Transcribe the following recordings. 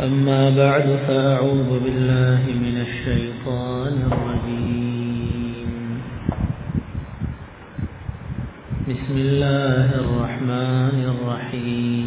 أما بعد فأعوذ بالله من الشيطان الرجيم بسم الله الرحمن الرحيم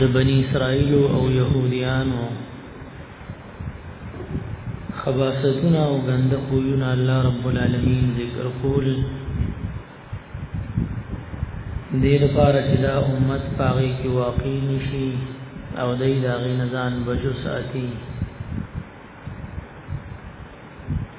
د بنی اسرائیل او يهوديانو خباستونه او غند خوونه الله رب العالمین ذکر کول دې لپاره چې دا امت پاغي کې واقع نشي او دې دا غي نزان بجو ساتي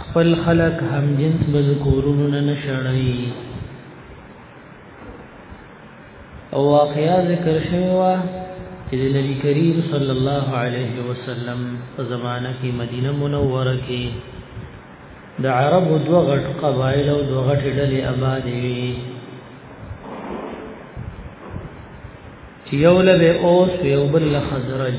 خپل خلق هم جنس بذکورونو نه نشړی او واقعا ذکر شوی وا چې د نبی کریم صلی الله علیه وسلم په زمانہ کې مدینه منوره کې د عرب دو غټ قبایل او دو غټ ډلې آباد وي چې یو له اوس یو بل خزرج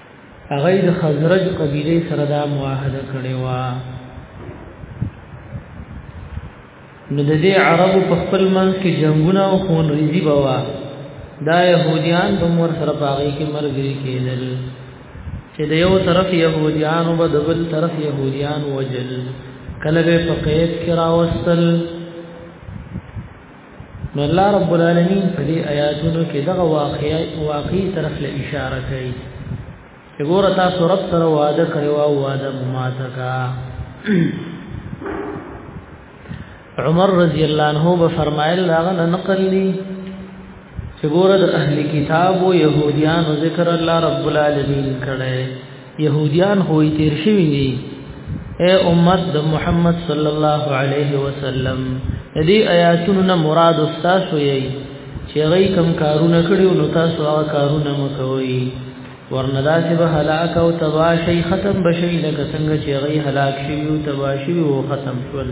هغه د خزرج قبيله سره دا معاهده کړې و نو د دې عربو په خپل منځ کې جنگونه او خون ریزي بوا دا يهوديان د مور سره باغې کې مرګري کېدل چې د یو طرف يهوديان او د بل طرف يهوديان وجل کله به په قید کې راوستل نو الله رب العالمین په دې آیاتونو کې دغه واقعي واقعي طرف له اشاره کوي چې ګوره تاسو رب سره وعده کړو او وعده ماته کا عمر رضی الله عنه به فرمایل هغه نقل لي چې ګوره د اهل کتاب او يهوديانو ذکر الله رب العالمین کړي يهوديان هو تیر شوی دي اے امت د محمد صلی الله علیه وسلم دې آیاتونو نه مراد استاد وي چې غي کم کارونه کړي او تاسو هغه کارونه مکوئ ورنه داسې به هلاک او تبا شي ختم بشي لکه څنګه چې غي هلاک شي او تبا شي او ختم شول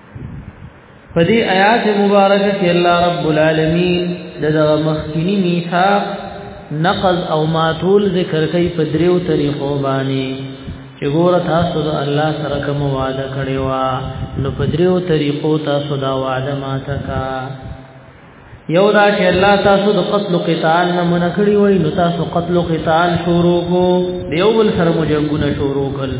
په دې آیات مبارکه کې الله رب العالمین دغه مخکینی میثاق نقض او ماتول ذکر کوي په دریو طریقو باندې چې ګور تاسو د الله سره کوم وعده کړی و نو په دریو طریقو تاسو دا وعده ماته کا یو دا چې الله تاسو د قتل قتال نه منکړی وای نو تاسو قتل قتال شروع کو دیو بل سره مجنګونه شروع کړي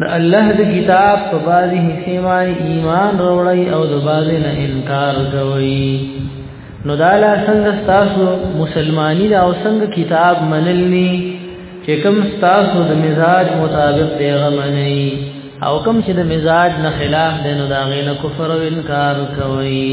د الله د کتاب په بازي حصے باندې ایمان وروړی او د بازي نه انکار کوي نو دا لا څنګه تاسو مسلمانی دا او څنګه کتاب منلني چې کوم تاسو د مزاج مطابق دی غمني او کوم چې د مزاج نه خلاف دی نو دا غینه کفر او انکار کوي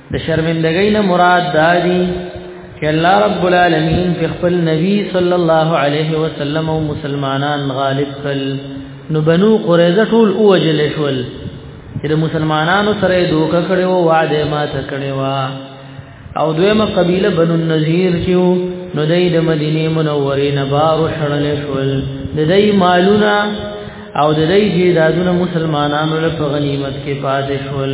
د شرمندګۍ نه مراد دا دی چې الله رب العالمین په خپل نبی صلی الله علیه وسلم او مسلمانان غالب کړل نو بنو قریظه ټول اوجل شول چې د مسلمانانو سره دوکه کړي وو وعده ماته کړي وا او دویمه قبیله بنو النذیر چې نو دای د مدینه منورې نه بار شړل شول د دای مالونه او د دای جیدادونه مسلمانانو له غنیمت کې پاتې شول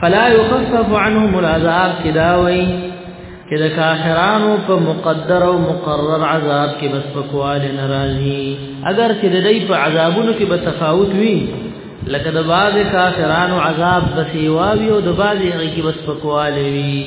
فلا يخفف عنهم العذاب کداوي چې د کافرانو په مقدر او مقرر عذاب کې بس پکواله ناراضي اگر چې د دې په عذابونو کې به تفاوت وي لکه د باز کافرانو عذاب بسیواوی او د باز یې کې بس پکواله وي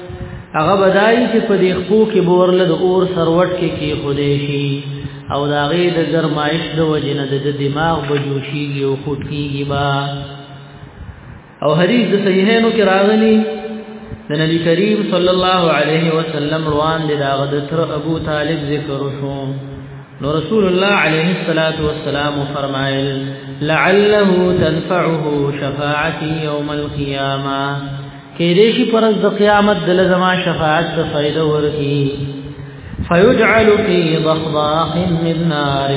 هغه بدای چې په دې خپو کې بورله د اور سروټ کې کې خودې شي او دا غي د ګرمایش د وجنه د دماغ بجوشي او خود کیږي با او حدیث د صحیحینو کې راغلی د نبی کریم صلی الله علیه وسلم روان دي دا غد تر ابو طالب ذکر شو نو رسول الله علیه الصلاۃ والسلام فرمایل لعله تنفعه شفاعتي يوم القيامه کې دې شي پرز د قیامت دل زما شفاعت ته فائدہ ورکي فيجعل في ضخضاخ من نار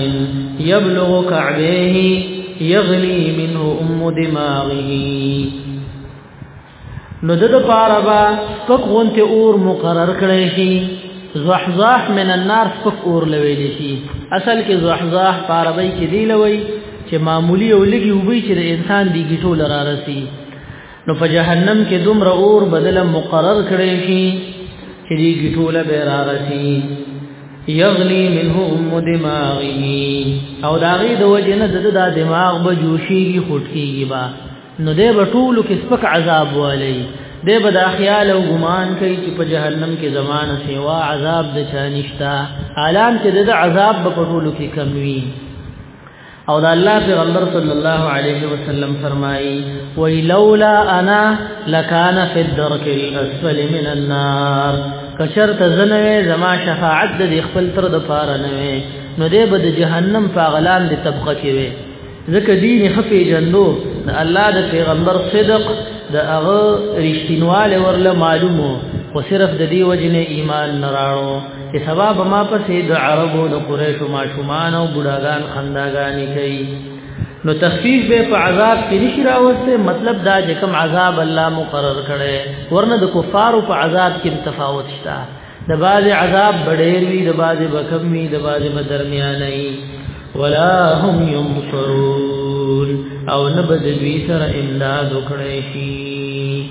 يبلغ كعبيه يغلي منه ام دماغه نو د پاره با سپک غونته اور مقرر کړی شي زحزاح من النار سپک اور لوي شي اصل کې زحزاح پاروي کې دی لوي چې معمولی او لګي وبي چې د انسان دی ګټو لرا رسي نو په جهنم کې دومره اور بدله مقرر کړي شي چې دې ټوله به راغسي یغلی منه ام دماغه او داغي د وجنه د دا دماغ به جوشيږي خټکیږي با نو دې به ټولو کې سپک عذاب والي دې به دا خیال او ګمان کوي چې په جهنم کې زمانه سیوا عذاب د چا نشتا اعلان چې د عذاب په ټولو کې کم وي او دا الله پیغمبر صلی الله علیه وسلم فرمایي وی لولا انا لکان فی الدرک الاسفل من النار کشر تزنوی زما شفاعت د خپل تر د پاره نه وی نو دې بد جهنم فاغلان دې طبقه کې وی ځکه دین خفي جندو د الله د پیغمبر صدق د هغه رښتینواله ورله معلومو خو صرف د دې وجنه ایمان نراړو چې سبا به ما پسې د عربو د قریشو ماشومان او بډاګان خنداګانی کوي نو تخفیف به په عذاب کې نشي راوسته مطلب دا چې کوم عذاب الله مقرر کړي ورنه د کفارو په عذاب کې تفاوت شته د باز عذاب ډېر وي د باز بکم وي د باز بدرمیان وي ولا هم ينصرون او نبذ بي سر امداد کړي شي